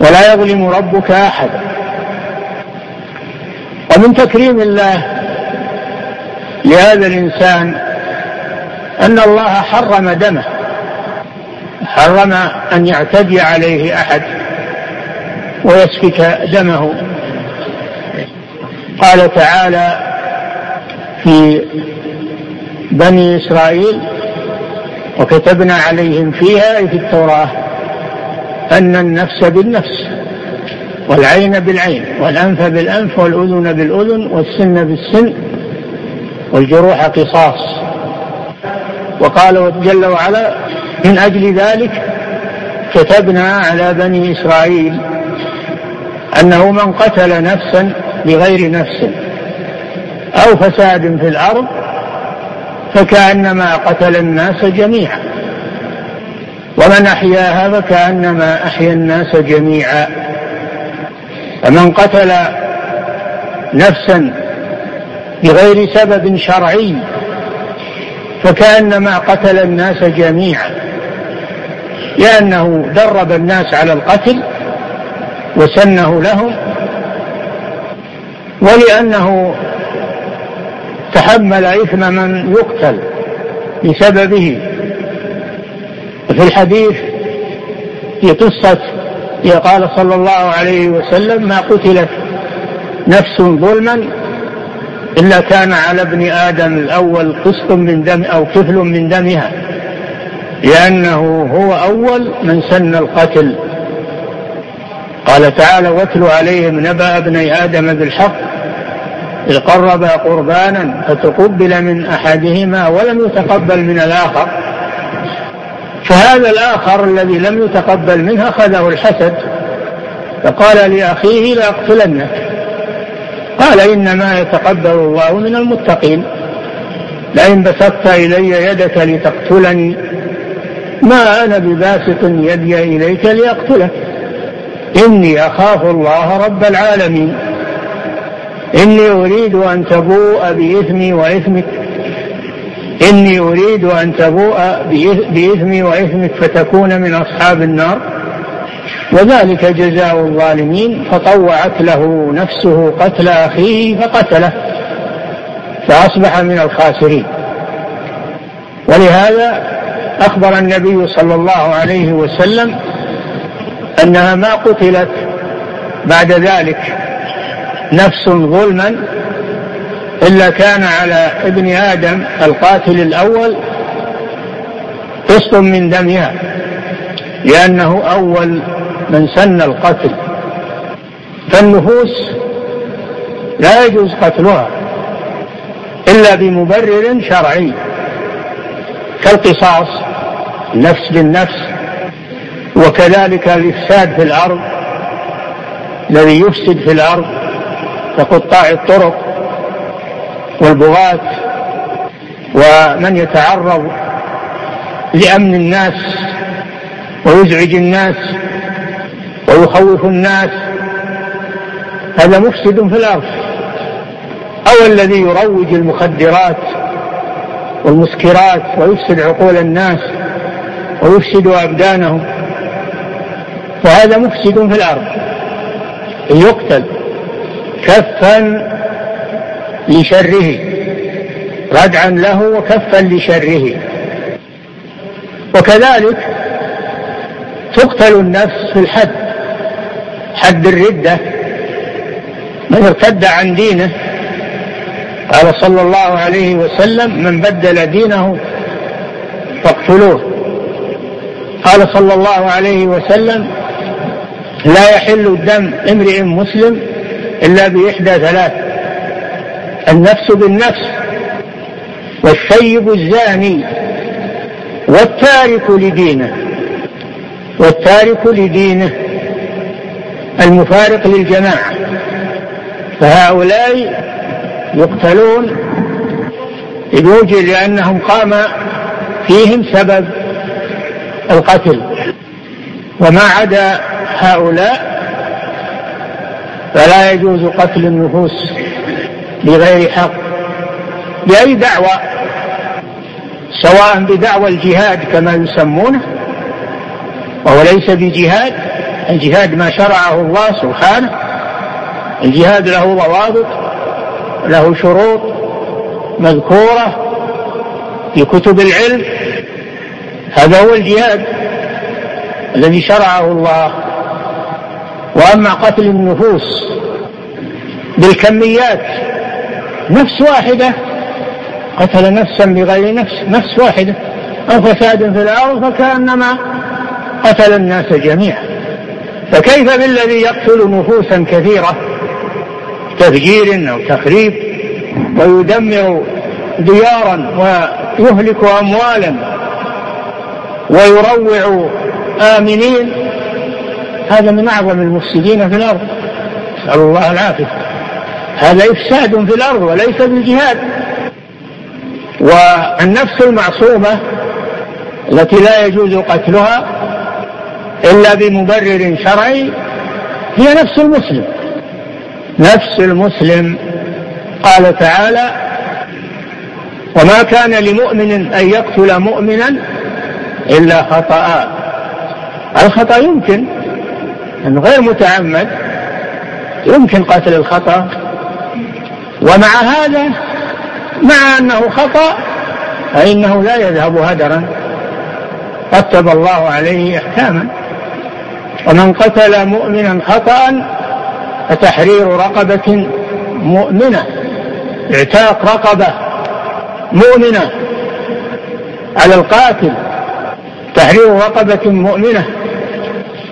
ولا يظلم ربك أحدا ومن تكريم الله لهذا الإنسان أن الله حرم دمه حرم أن يعتدي عليه أحد ويسفك دمه. قال تعالى في بني إسرائيل وكتبنا عليهم فيها في التوراة أن النفس بالنفس والعين بالعين والأنف بالأنف والأذن بالأذن والسن بالسن والجروح قصاص. وقال جل وعلا من أجل ذلك كتبنا على بني إسرائيل أنه من قتل نفسا بغير نفس أو فساد في الأرض فكأنما قتل الناس جميعا. ومن أحياها فكأنما أحيا الناس جميعا. فمن قتل نفسا بغير سبب شرعي فكأنما قتل الناس جميعا. لأنه درب الناس على القتل وسنه لهم ولأنه تحمل إثم من يقتل بسببه. في الحديث في قصة قال صلى الله عليه وسلم ما قتلت نفس ظلما إلا كان على ابن آدم الأول قسط من دم أو كفل من دمها لأنه هو أول من سن القتل. قال تعالى واتل عليهم نبأ ابني آدم بالحق إذ قربا قربانا فتقبل من أحدهما ولم يتقبل من الآخر. فهذا الآخر الذي لم يتقبل منه أخذه الحسد. فقال لأخيه لأقتلنك قال إنما يتقبل الله من المتقين. لئن بسطت إلي يدك لتقتلني ما أنا بباسط يدي إليك لأقتلك. إني أخاف الله رب العالمين. إني أريد أن تبوء بإثمي وإثمك. إني أريد أن تبوء بإثمي وإثمك فتكون من أصحاب النار. وذلك جزاء الظالمين. فطوعت له نفسه قتل أخيه فقتله فأصبح من الخاسرين. ولهذا أخبر النبي صلى الله عليه وسلم أنها ما قتلت بعد ذلك نفس ظلما إلا كان على ابن آدم القاتل الأول قسط من دمها لأنه أول من سن القتل. فالنفوس لا يجوز قتلها إلا بمبرر شرعي كالقصاص النفس بالنفس وكذلك الإفساد في الأرض الذي يفسد في الأرض كقطاع الطرق. والبغاة ومن يتعرض لأمن الناس ويزعج الناس ويخوف الناس هذا مفسد في الأرض. أو الذي يروج المخدرات والمسكرات ويفسد عقول الناس ويفسد أبدانهم. فهذا مفسد في الأرض. يقتل كفا لشره ردعا له وكفا لشره. وكذلك تقتل النفس في الحد حد الردة. من ارتد عن دينه قال صلى الله عليه وسلم من بدل دينه فاقتلوه. قال صلى الله عليه وسلم لا يحل الدم امرئ مسلم إلا بإحدى ثلاث. النفس بالنفس والثيب الزاني والتارك لدينه والتارك لدينه المفارق للجماعة فهؤلاء يقتلون بوجه لأنهم قام فيهم سبب القتل وما عدا هؤلاء فلا يجوز قتل النفوس بغير حق بأي دعوة؟ سواء بدعوى الجهاد كما يسمونه وهو ليس بجهاد الجهاد ما شرعه الله سبحانه الجهاد له ضوابط له شروط مذكورة في كتب العلم هذا هو الجهاد الذي شرعه الله. وأما قتل النفوس بالكميات نفس واحدة. قتل نفسا بغير نفس نفس واحدة. أو فساد في الأرض فكأنما قتل الناس جميعا. فكيف بالذي يقتل نفوسا كثيرة؟ تفجير أو تخريب. ويدمر ديارا ويهلك اموالا. ويروع آمنين. هذا من أعظم المفسدين في الأرض. نسأل الله العافية. هذا إفساد في الأرض وليس بالجهاد. والنفس المعصومة التي لا يجوز قتلها إلا بمبرر شرعي هي نفس المسلم. نفس المسلم قال تعالى وما كان لمؤمن أن يقتل مؤمنا إلا خطأ. الخطأ يمكن أنه غير متعمد يمكن قتل الخطأ ومع هذا مع أنه خطأ فإنه لا يذهب هدرا. رتب الله عليه أحكاما. ومن قتل مؤمنا خطأ فتحرير رقبة مؤمنة اعتاق رقبة مؤمنة على القاتل تحرير رقبة مؤمنة.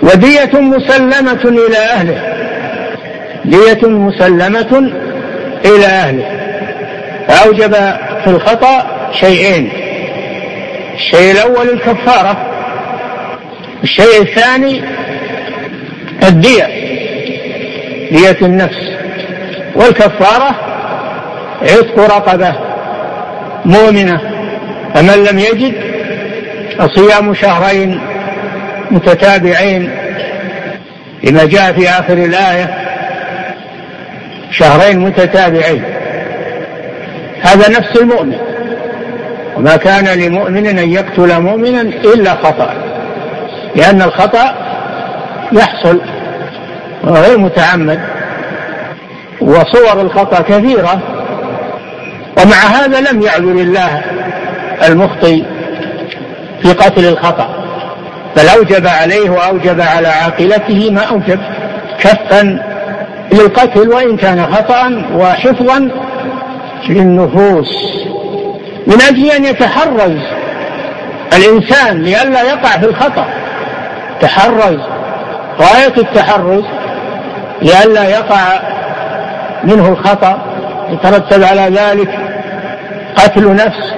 ودية مسلمة إلى أهله. دية مسلمة إلى أهله. فأوجب في الخطأ شيئين. الشيء الأول الكفارة. الشيء الثاني الدية. دية النفس. والكفارة عتق رقبة مؤمنة. فمن لم يجد فصيام شهرين متتابعين. لما جاء في آخر الآية شهرين متتابعين. هذا نفس المؤمن. وما كان لمؤمن أن يقتل مؤمنا إلا خطأ لأن الخطأ يحصل غير متعمد وصور الخطأ كثيرة ومع هذا لم يعذر الله المخطئ في قتل الخطأ. بل أوجب عليه وأوجب على عاقلته ما أوجب كفا للقتل وإن كان خطأ وحفظا للنفوس. من أجل أن يتحرز الإنسان لئلا يقع في الخطأ. تحرز غاية التحرز لئلا يقع منه الخطأ يترتب على ذلك قتل نفس.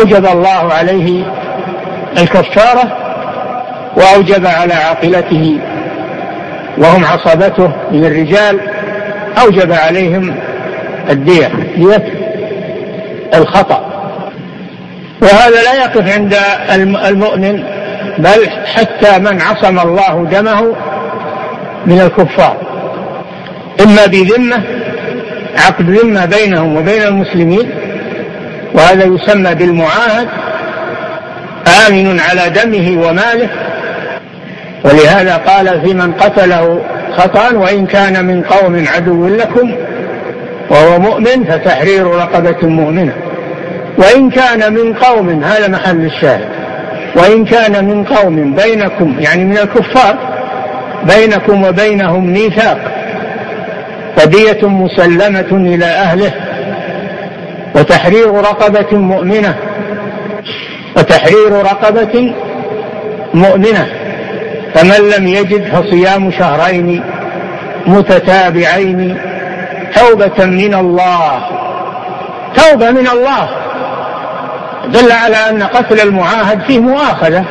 أوجب الله عليه الكفارة وأوجب على عاقلته وهم عصبته من الرجال أوجب عليهم الدية دية الخطأ. وهذا لا يقف عند المؤمن بل حتى من عصم الله دمه من الكفار. إما بذمة عقد ذمة بينهم وبين المسلمين وهذا يسمى بالمعاهد آمن على دمه وماله ولهذا قال في من قتله خطأ وإن كان من قوم عدو لكم وهو مؤمن فتحرير رقبة مؤمنة. وإن كان من قوم هذا محل الشاهد. وإن كان من قوم بينكم يعني من الكفار بينكم وبينهم ميثاق. فدية مسلمة إلى أهله. وتحرير رقبة مؤمنة. وتحرير رقبة مؤمنة. فمن لم يجد فصيام شهرين متتابعين توبة من الله. توبة من الله. دل على أن قتل المعاهد فيه مؤاخذة.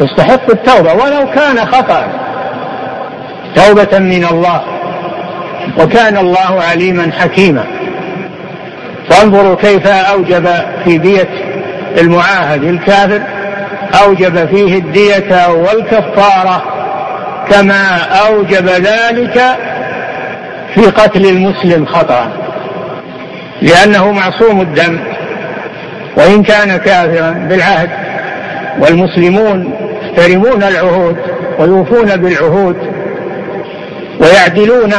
تستحق التوبة ولو كان خطأ. توبة من الله. وكان الله عليما حكيما. فانظروا كيف أوجب في دية المعاهد الكافر أوجب فيه الدية والكفارة كما أوجب ذلك في قتل المسلم خطأ لأنه معصوم الدم وإن كان كافرا بالعهد والمسلمون يحترمون العهود ويوفون بالعهود ويعدلون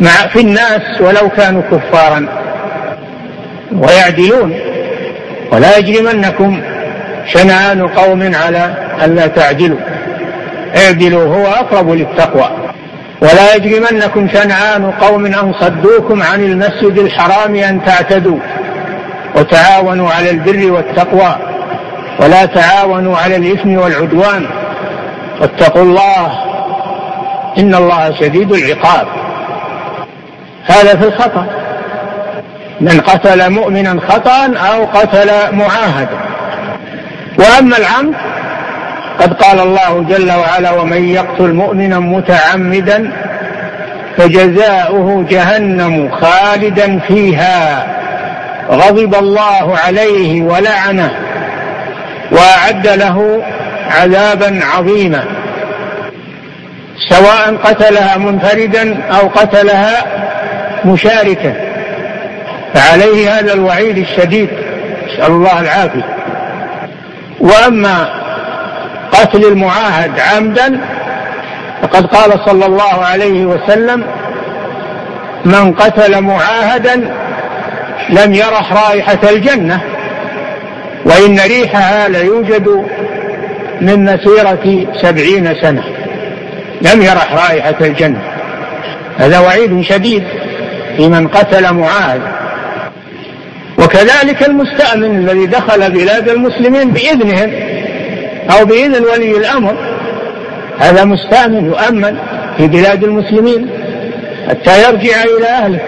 مع في الناس ولو كانوا كفارا ويعدلون ولا يجرمنكم شنآن قوم على ألا تعدلوا. اعدلوا هو أقرب للتقوى. ولا يجرمنكم شنآن قوم أن صدوكم عن المسجد الحرام أن تعتدوا. وتعاونوا على البر والتقوى. ولا تعاونوا على الإثم والعدوان. واتقوا الله. إن الله شديد العقاب. هذا في الخطأ. من قتل مؤمنا خطأ أو قتل معاهدا. وأما العمد قد قال الله جل وعلا ومن يقتل مؤمنا متعمدا فجزاؤه جهنم خالدا فيها غضب الله عليه ولعنه وأعد له عذابا عظيما. سواء قتلها منفردا أو قتلها مشاركا فعليه هذا الوعيد الشديد. نسأل الله العافية. وأما قتل المعاهد عمدا فقد قال صلى الله عليه وسلم من قتل معاهدا لم يرح رائحة الجنة وإن ريحها ليوجد من مسيرة سبعين سنة لم يرح رائحة الجنة. هذا وعيد شديد في من قتل معاهد. وكذلك المستأمن الذي دخل بلاد المسلمين بإذنهم أو بإذن ولي الأمر. هذا مستأمن يؤمن في بلاد المسلمين حتى يرجع إلى أهله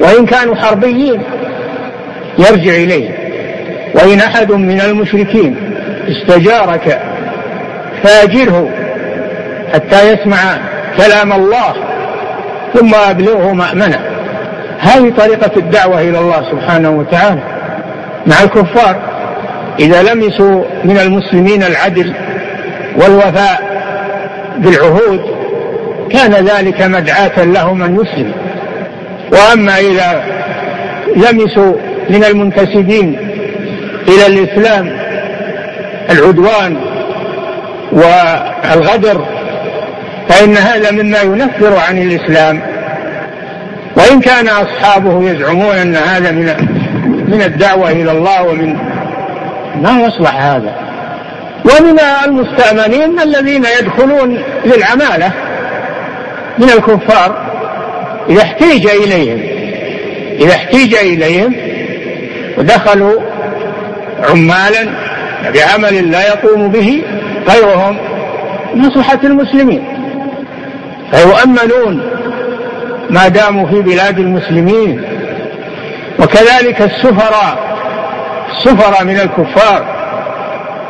وإن كانوا حربيين يرجع إليه. وإن أحد من المشركين استجارك فاجره حتى يسمع كلام الله ثم أبلغه مأمنة. هذه طريقة الدعوة إلى الله سبحانه وتعالى مع الكفار. إذا لمسوا من المسلمين العدل والوفاء بالعهود كان ذلك مدعاة لهم أن يسلموا. وأما إذا لمسوا من المنتسبين إلى الإسلام العدوان والغدر فإن هذا مما ينفر عن الإسلام. وإن كان أصحابه يزعمون أن هذا من من الدعوة إلى الله ومن ما يصلح هذا؟ ومن المستأمنين الذين يدخلون للعمالة من الكفار. إذا احتيج إليهم إذا احتيج إليهم ودخلوا عمالا بعمل لا يقوم به غيرهم مصلحة المسلمين فيؤمنون ما داموا في بلاد المسلمين. وكذلك السفراء. السفراء من الكفار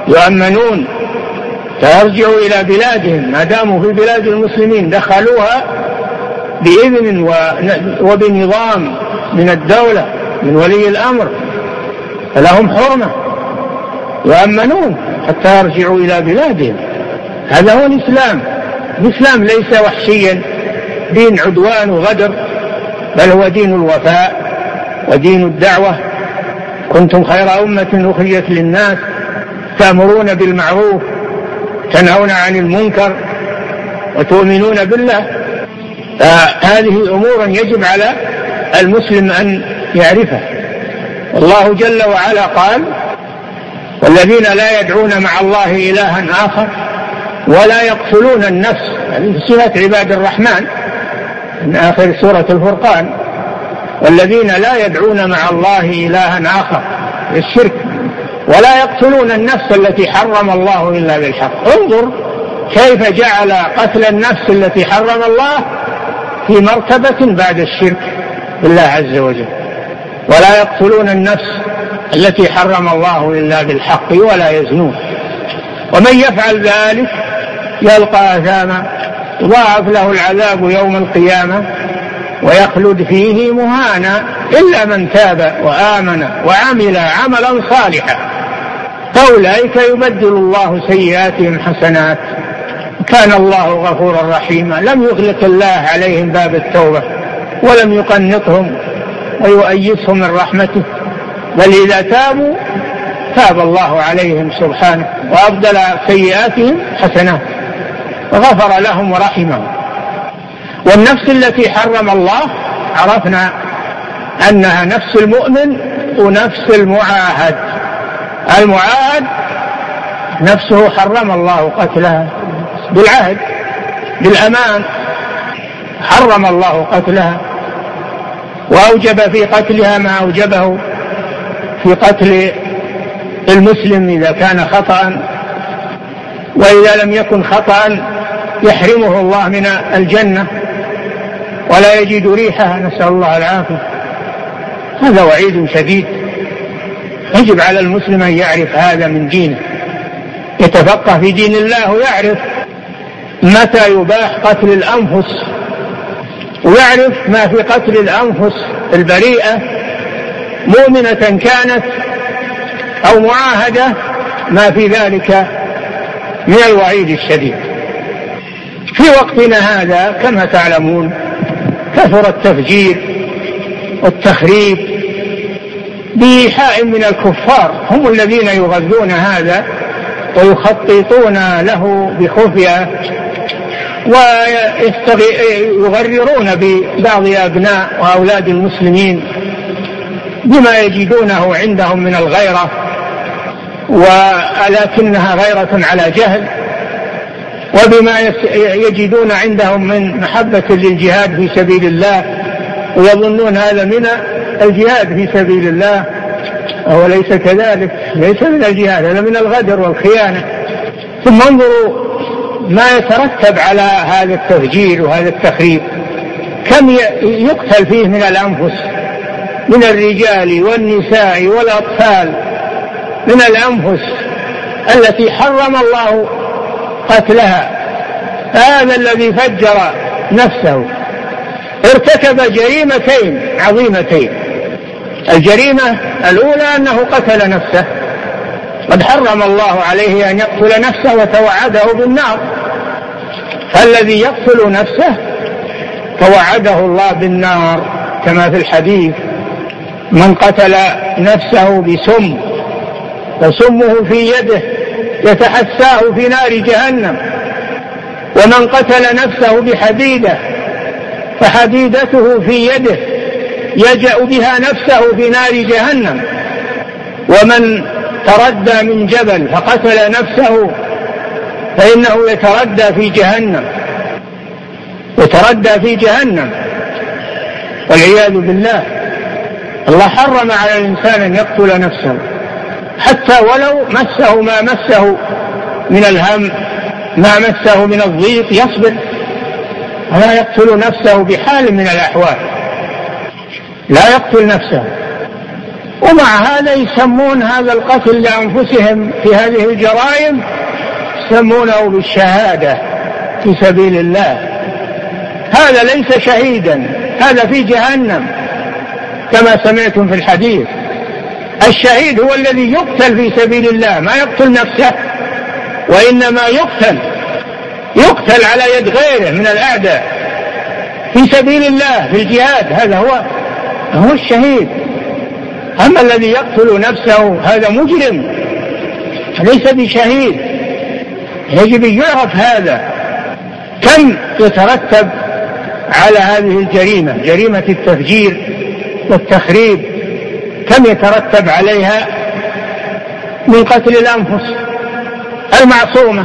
يؤمنون فيرجعوا إلى بلادهم. ما داموا في بلاد المسلمين دخلوها بإذن وبنظام من الدولة من ولي الأمر. فلهم حرمة. يؤمنون حتى يرجعوا إلى بلادهم. هذا هو الإسلام. الإسلام ليس وحشيا. دين عدوان وغدر بل هو دين الوفاء ودين الدعوة. كنتم خير أمة أخرجت للناس تأمرون بالمعروف تنهون عن المنكر وتؤمنون بالله. فهذه أمور يجب على المسلم أن يعرفها. الله جل وعلا قال والذين لا يدعون مع الله إلها آخر ولا يقتلون النفس هذه صفة عباد الرحمن. من آخر سورة الفرقان. والذين لا يدعون مع الله إلها آخر الشرك ولا يقتلون النفس التي حرم الله إلا بالحق. انظر كيف جعل قتل النفس التي حرم الله في مرتبة بعد الشرك بالله عز وجل. ولا يقتلون النفس التي حرم الله إلا بالحق ولا يزنون. ومن يفعل ذلك يلقى أثاما ضاعف له العذاب يوم القيامة ويخلد فيه مهانا إلا من تاب وآمن وعمل عملا صالحا. فأولئك يبدل الله سيئاتهم حسنات. كان الله غفورا رحيما. لم يغلق الله عليهم باب التوبة ولم يقنطهم ويؤيسهم من رحمته. بل إذا تابوا تاب الله عليهم سبحانه وأبدل سيئاتهم حسنات. وغفر لهم ورحمهم. والنفس التي حرم الله عرفنا أنها نفس المؤمن ونفس المعاهد. المعاهد نفسه حرم الله قتلها بالعهد بالأمان. حرم الله قتلها وأوجب في قتلها ما أوجبه في قتل المسلم إذا كان خطأ. وإذا لم يكن خطأ يحرمه الله من الجنة ولا يجد ريحها. نسأل الله العافية. هذا وعيد شديد. يجب على المسلم أن يعرف هذا من دينه. يتفقه في دين الله ويعرف متى يباح قتل الأنفس ويعرف ما في قتل الأنفس البريئة. مؤمنة كانت أو معاهدة ما في ذلك من الوعيد الشديد. في وقتنا هذا كما تعلمون كثر التفجير والتخريب بإيحاء من الكفار. هم الذين يغذون هذا ويخططون له بخفية ويغررون ببعض أبناء وأولاد المسلمين بما يجدونه عندهم من الغيرة ولكنها غيرة على جهل. وبما يجدون عندهم من محبة للجهاد في سبيل الله ويظنون هذا من الجهاد في سبيل الله. وهو ليس كذلك ليس من الجهاد هذا من الغدر والخيانة. ثم انظروا ما يترتب على هذا التفجير وهذا التخريب. كم يقتل فيه من الأنفس من الرجال والنساء والأطفال من الأنفس التي حرم الله قتلها هذا الذي فجر نفسه. ارتكب جريمتين عظيمتين. الجريمة الأولى أنه قتل نفسه. قد حرم الله عليه أن يقتل نفسه وتوعده بالنار. فالذي يقتل نفسه توعده الله بالنار كما في الحديث من قتل نفسه بسم فسمه في يده يتحساه في نار جهنم. ومن قتل نفسه بحديده فحديدته في يده يجأ بها نفسه في نار جهنم. ومن تردى من جبل فقتل نفسه فإنه يتردى في جهنم. يتردى في جهنم. والعياذ بالله. الله حرم على الإنسان أن يقتل نفسه. حتى ولو مسه ما مسه من الهم ما مسه من الضيق يصبر. ولا يقتل نفسه بحال من الأحوال. لا يقتل نفسه. ومع هذا يسمون هذا القتل لأنفسهم في هذه الجرائم يسمونه بالشهادة في سبيل الله. هذا ليس شهيدا هذا في جهنم كما سمعتم في الحديث. الشهيد هو الذي يقتل في سبيل الله ما يقتل نفسه وإنما يقتل يقتل على يد غيره من الأعداء في سبيل الله في الجهاد هذا هو هو الشهيد. أما الذي يقتل نفسه هذا مجرم ليس بشهيد يجب أن يعرف هذا. كم يترتب على هذه الجريمة؟ جريمة التفجير والتخريب. كم يترتب عليها من قتل الأنفس المعصومة؟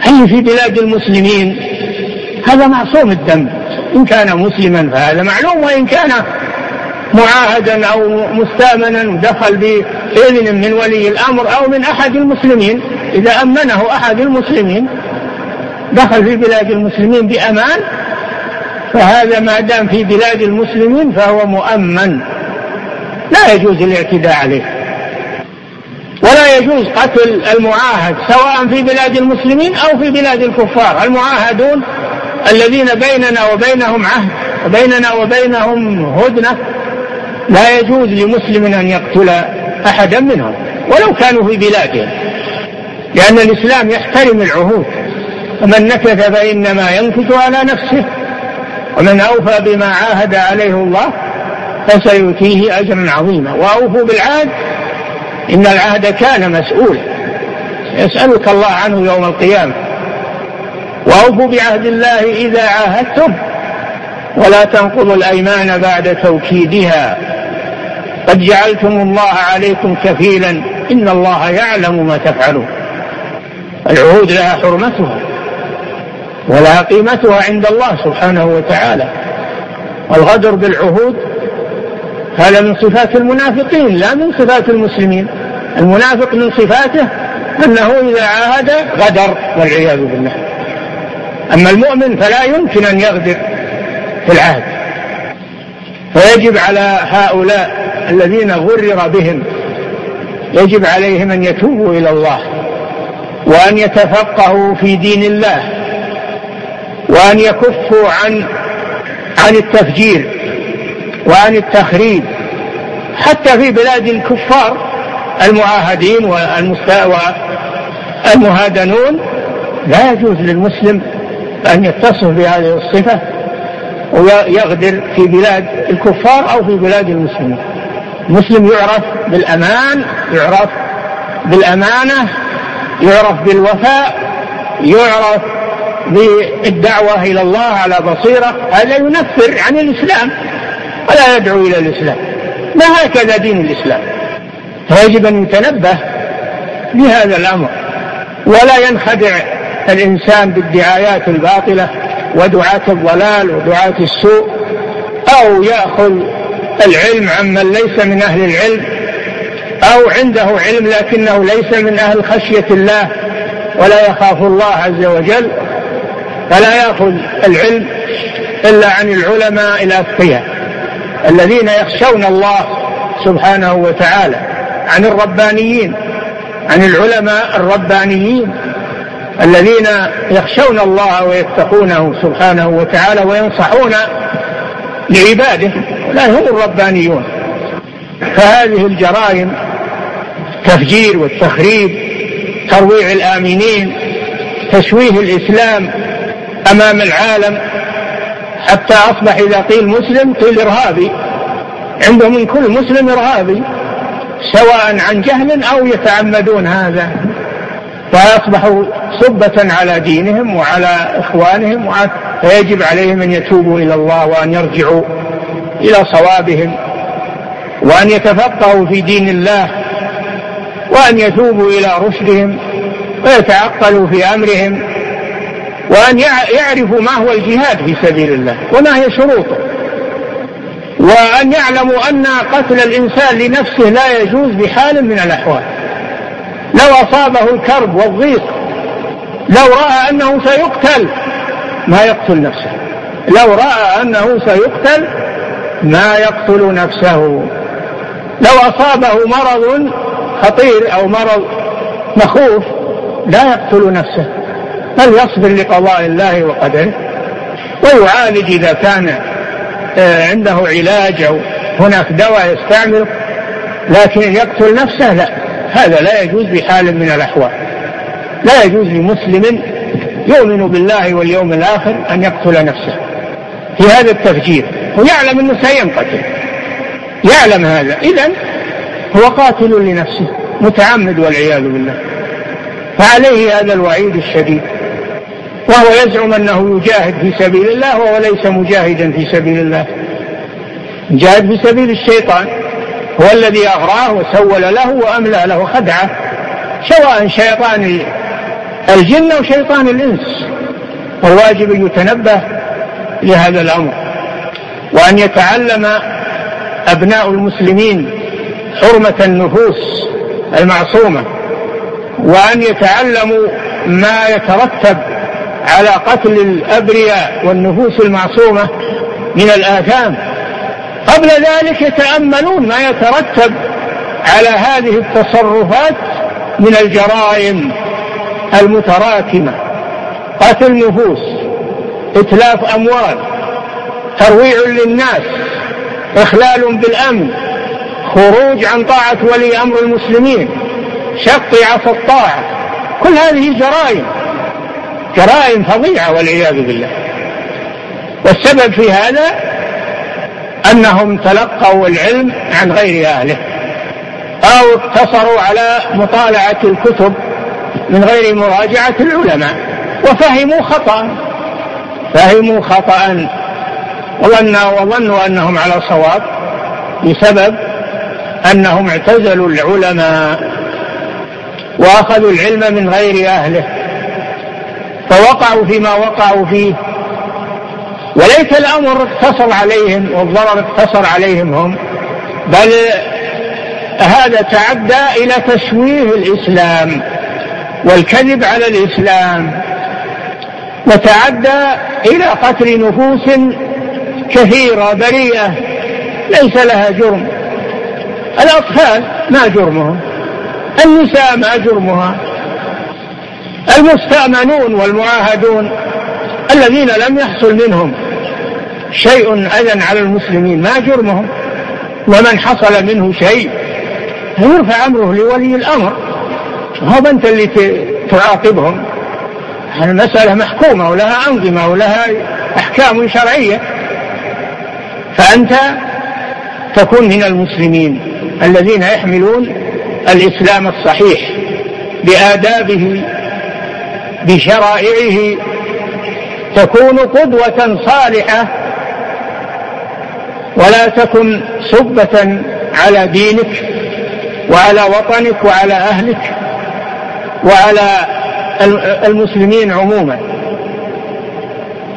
هل في بلاد المسلمين هذا معصوم الدم؟ إن كان مسلما فهذا معلوم وإن كان معاهدا أو مستأمنا دخل بإذن من ولي الأمر أو من أحد المسلمين. إذا أمنه أحد المسلمين دخل في بلاد المسلمين بأمان فهذا ما دام في بلاد المسلمين فهو مؤمن. لا يجوز الاعتداء عليه. ولا يجوز قتل المعاهد سواء في بلاد المسلمين أو في بلاد الكفار. المعاهدون الذين بيننا وبينهم عهد وبيننا وبينهم هدنة لا يجوز لمسلم أن يقتل أحدا منهم ولو كانوا في بلادهم. لأن الإسلام يحترم العهود. ومن نكث فإنما ينكث على نفسه. ومن أوفى بما عاهد عليه الله فسيؤتيه اجرا عظيما. وأوفوا بالعهد إن العهد كان مسؤولا. يسألك الله عنه يوم القيامة. وأوفوا بعهد الله إذا عاهدتم ولا تنقضوا الأيمان بعد توكيدها. قد جعلتم الله عليكم كفيلا إن الله يعلم ما تفعلون. العهود لها حرمتها ولها قيمتها عند الله سبحانه وتعالى. والغدر بالعهود هذا من صفات المنافقين لا من صفات المسلمين. المنافق من صفاته أنه إذا عاهد غدر والعياذ بالله. أما المؤمن فلا يمكن أن يغدر في العهد. فيجب على هؤلاء الذين غرر بهم يجب عليهم أن يتوبوا إلى الله وأن يتفقهوا في دين الله وأن يكفوا عن عن التفجير. وعن التخريب. حتى في بلاد الكفار المعاهدين والمهادنون لا يجوز للمسلم أن يتصف بهذه الصفة ويغدر في بلاد الكفار أو في بلاد المسلمين. المسلم يعرف بالأمان يعرف بالأمانة يعرف بالوفاء يعرف بالدعوة إلى الله على بصيرة. هذا ينفر عن الإسلام. ولا يدعو إلى الإسلام. ما هكذا دين الإسلام؟ فيجب أن يتنبه لهذا الأمر. ولا ينخدع الإنسان بالدعايات الباطلة ودعاة الضلال ودعاة السوء أو يأخذ العلم عمن ليس من أهل العلم أو عنده علم لكنه ليس من أهل خشية الله ولا يخاف الله عز وجل فلا يأخذ العلم إلا عن العلماء الأتقياء. الذين يخشون الله سبحانه وتعالى عن الربانيين عن العلماء الربانيين الذين يخشون الله ويتقونه سبحانه وتعالى وينصحون لعباده لا هم الربانيون. فهذه الجرائم التفجير والتخريب ترويع الآمنين تشويه الإسلام أمام العالم حتى أصبح إذا قيل مسلم قيل إرهابي. عندهم من كل مسلم إرهابي سواء عن جهل أو يتعمدون هذا. فأصبحوا صبة على دينهم وعلى إخوانهم فيجب عليهم أن يتوبوا إلى الله وأن يرجعوا إلى صوابهم وأن يتفقهوا في دين الله وأن يتوبوا إلى رشدهم ويتعقلوا في أمرهم. وأن يعرفوا ما هو الجهاد في سبيل الله وما هي شروطه. وأن يعلموا أن قتل الإنسان لنفسه لا يجوز بحال من الأحوال. لو أصابه الكرب والضيق لو رأى أنه سيقتل ما يقتل نفسه. لو رأى أنه سيقتل ما يقتل نفسه. لو أصابه مرض خطير أو مرض مخوف لا يقتل نفسه. بل يصبر لقضاء الله وقدره؟ ويعالج إذا كان آه، عنده علاج أو هناك دواء يستعمله لكن يقتل نفسه لا. هذا لا يجوز بحال من الأحوال. لا يجوز لمسلم يؤمن بالله واليوم الآخر أن يقتل نفسه. في هذا التفجير. ويعلم أنه سينقتل. يعلم هذا. إذا هو قاتل لنفسه متعمد والعياذ بالله. فعليه هذا الوعيد الشديد. وهو يزعم أنه يجاهد في سبيل الله وهو ليس مجاهدا في سبيل الله. جاهد في سبيل الشيطان. هو الذي أغراه وسول له واملى له وخدعه سواء شيطان الجن أو شيطان الإنس. والواجب أن يتنبه لهذا الأمر. وأن يتعلم أبناء المسلمين حرمة النفوس المعصومة. وأن يتعلموا ما يترتب على قتل الأبرياء والنفوس المعصومة من الآثام. قبل ذلك يتأملون ما يترتب على هذه التصرفات من الجرائم المتراكمة. قتل نفوس إتلاف أموال ترويع للناس إخلال بالأمن خروج عن طاعة ولي أمر المسلمين شق عصا الطاعة. كل هذه جرائم. جرائم فظيعة والعياذ بالله. والسبب في هذا أنهم تلقوا العلم عن غير أهله أو اقتصروا على مطالعة الكتب من غير مراجعة العلماء وفهموا خطأ. فهموا خطأ. وظنوا أنهم على صواب بسبب أنهم اعتزلوا العلماء وأخذوا العلم من غير أهله. فوقعوا فيما وقعوا فيه. وليس الأمر اقتصر عليهم والضرر اقتصر عليهم هم بل هذا تعدى إلى تشويه الإسلام والكذب على الإسلام وتعدى إلى قتل نفوس كثيرة بريئة ليس لها جرم. الأطفال ما جرمهم النساء ما جرمها. المستأمنون والمعاهدون الذين لم يحصل منهم شيء أذى على المسلمين ما جرمهم؟ ومن حصل منه شيء يرفع أمره لولي الأمر. هو أنت اللي تعاقبهم المسألة محكومة ولها أنظمة ولها أحكام شرعية. فأنت تكون من المسلمين الذين يحملون الإسلام الصحيح بآدابه بشرائعه تكون قدوة صالحة ولا تكن سبة على دينك وعلى وطنك وعلى أهلك وعلى المسلمين عموما.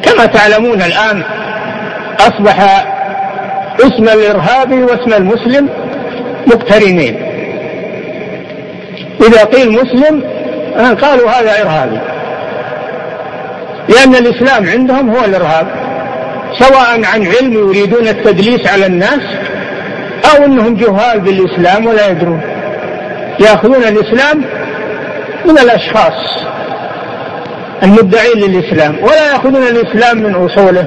كما تعلمون الآن أصبح اسم الإرهابي واسم المسلم مقترنين. إذا قيل مسلم قالوا هذا إرهابي. لأن الإسلام عندهم هو الإرهاب. سواء عن علم يريدون التدليس على الناس أو أنهم جهال بالإسلام ولا يدرون. يأخذون الإسلام من الأشخاص المدعين للإسلام ولا يأخذون الإسلام من أصوله.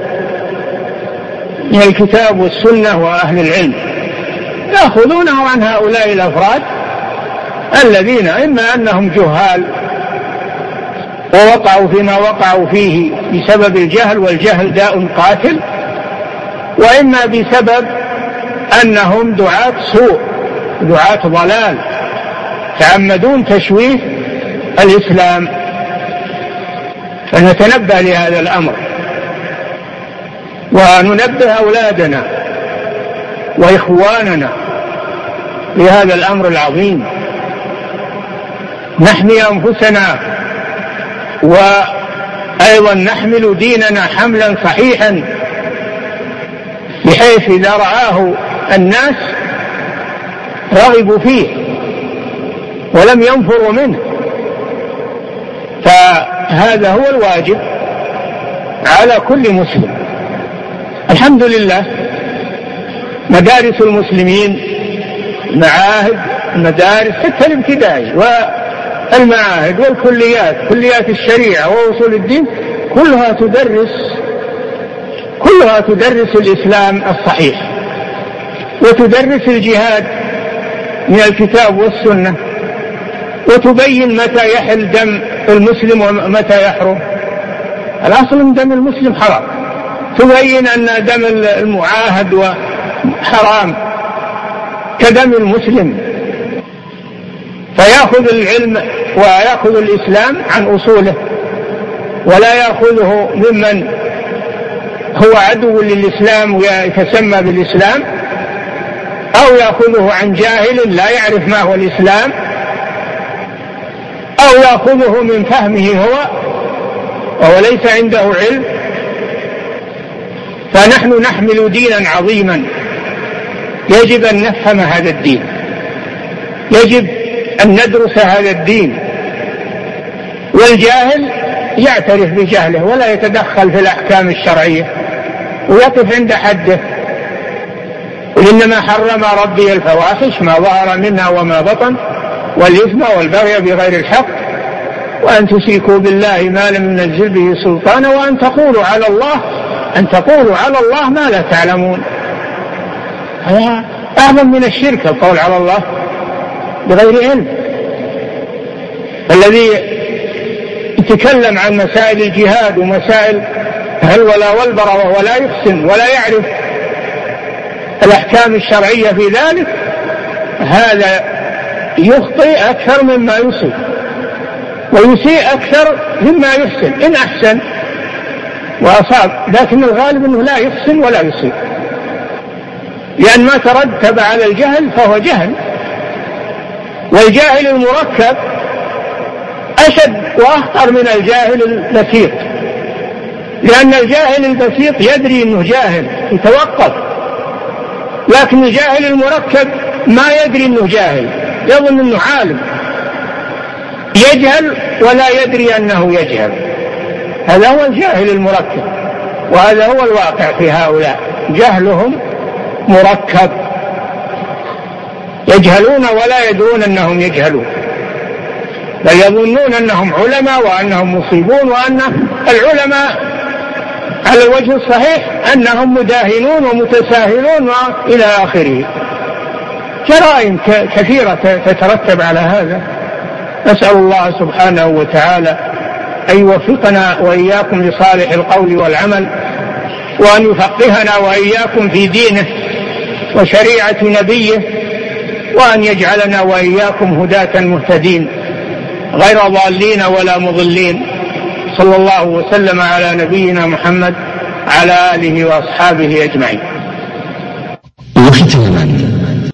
من الكتاب والسنة وأهل العلم. يأخذونه عن هؤلاء الأفراد الذين إما أنهم جهال ووقعوا فيما وقعوا فيه بسبب الجهل والجهل داء قاتل. وإما بسبب أنهم دعاة سوء دعاة ضلال. تعمدون تشويه الإسلام. فنتنبه لهذا الأمر. وننبه أولادنا وإخواننا لهذا الأمر العظيم. نحمي أنفسنا وأيضا نحمل ديننا حملا صحيحا بحيث إذا رآه الناس رغبوا فيه ولم ينفروا منه. فهذا هو الواجب على كل مسلم. الحمد لله مدارس المسلمين معاهد المدارس حتى الابتدائي والمعاهد والكليات كليات الشريعة وأصول الدين كلها تدرس كلها تدرس الإسلام الصحيح وتدرس الجهاد من الكتاب والسنة وتبين متى يحل دم المسلم ومتى يحرم. الأصل من دم المسلم حرام. تبين أن دم المعاهد حرام كدم المسلم. فيأخذ العلم ويأخذ الإسلام عن أصوله ولا يأخذه ممن هو عدو للإسلام ويتسمى بالإسلام أو يأخذه عن جاهل لا يعرف ما هو الإسلام أو يأخذه من فهمه هو وهو ليس عنده علم. فنحن نحمل دينا عظيما يجب أن نفهم هذا الدين يجب أن ندرس هذا الدين. والجاهل يعترف بجهله ولا يتدخل في الأحكام الشرعية ويقف عند حده. إنما حرم ربي الفواحش ما ظهر منها وما بطن والإثم والبغي بغير الحق. وأن تشركوا بالله ما لم ينزل به سلطانا وأن تقولوا على الله أن تقولوا على الله ما لا تعلمون. هذا أعظم من الشرك القول على الله. بغير علم. الذي يتكلم عن مسائل الجهاد ومسائل هل ولا والبر وهو لا يحسن ولا يعرف الأحكام الشرعية في ذلك هذا يخطئ أكثر مما يصيب ويسيء أكثر مما يحسن. إن أحسن وأصاب لكن الغالب أنه لا يحسن ولا يسيء لأن ما ترتب على الجهل فهو جهل. والجاهل المركب أشد وأخطر من الجاهل البسيط. لأن الجاهل البسيط يدري أنه جاهل يتوقف. لكن الجاهل المركب ما يدري أنه جاهل يظن أنه عالم. يجهل ولا يدري أنه يجهل. هذا هو الجاهل المركب وهذا هو الواقع في هؤلاء. جهلهم مركب. يجهلون ولا يدرون أنهم يجهلون. بل يظنون أنهم علماء وأنهم مصيبون وأن العلماء على الوجه الصحيح أنهم مداهنون ومتساهلون وإلى آخره. جرائم كثيرة تترتب على هذا. نسأل الله سبحانه وتعالى أن يوفقنا وإياكم لصالح القول والعمل وأن يفقهنا وإياكم في دينه وشريعة نبيه وأن يجعلنا وإياكم هداة مهتدين غير ضالين ولا مضلين. صلى الله وسلم على نبينا محمد على آله وأصحابه أجمعين.